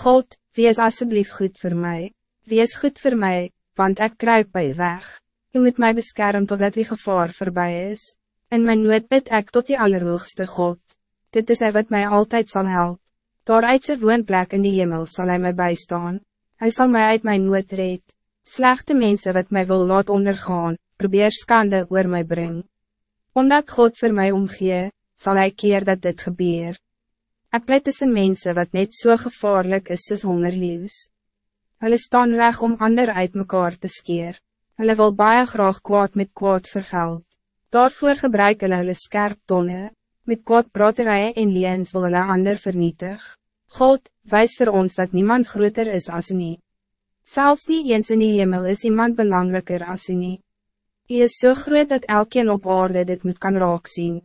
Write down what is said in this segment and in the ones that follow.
God, wees alsjeblieft goed voor mij. Wees goed voor mij, want ik kruip bij weg. U moet mij beschermen totdat die gevaar voorbij is. In mijn nood bid ik tot die allerhoogste God. Dit is hij wat mij altijd zal helpen. Door uit zijn woonplek in die hemel zal hij mij bijstaan. Hij zal mij uit mijn nood red. Slechte mensen wat mij wil laat ondergaan, probeer skande oor mij brengen. Omdat God voor mij omgee, zal hij keer dat dit gebeur. Ik pleit tussen mensen wat net zo so gevaarlijk is soos hongerliefs. Hulle staan reg om ander uit mekaar te skeer. Hulle wil baie graag kwaad met kwaad vergeld. Daarvoor gebruik hulle hulle skerp tonne. Met kwaad praterij en liens wil hulle ander vernietig. God, wijs voor ons dat niemand groter is als u niet. Zelfs niet eens in die hemel is iemand belangrijker als u niet. U is zo so groot dat elkeen op aarde dit moet kan raak zien.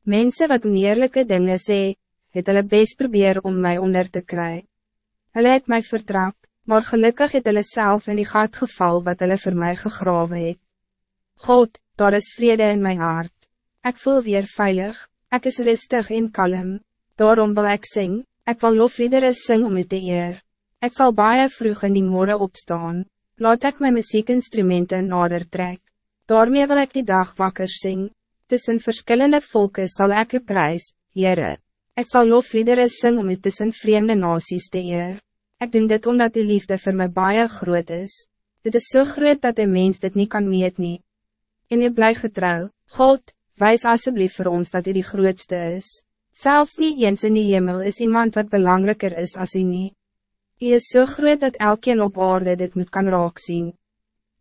Mensen wat oneerlijke dingen sê, het hulle best probeer om mij onder te krijgen. Hulle het mij vertrap, maar gelukkig het hulle self in die gat geval wat hulle voor mij gegraven het. God, daar is vrede in mijn hart. Ik voel weer veilig, ik is rustig en kalm. Daarom wil ik zingen, ik wil lofliedere sing om u te eer. Ik zal baie vroeg in die morgen opstaan. Laat ik mijn muziekinstrumenten nader trek. Daarmee wil ik die dag wakker zing. Tussen verschillende volken zal ik u prijs, Heere. Ik zal lofliedere sing om u tussen vreemde nasies te eer. Ik doe dit omdat die liefde voor mij baie groot is. Dit is zo so groot dat een mens dit niet kan meet nie. En je blijft getrouw, God, wijs alsjeblieft voor ons dat hij die grootste is. Zelfs niet eens in die hemel is iemand wat belangrijker is als hij niet. Hij is zo so groot dat elkeen op aarde dit moet kan raak zien.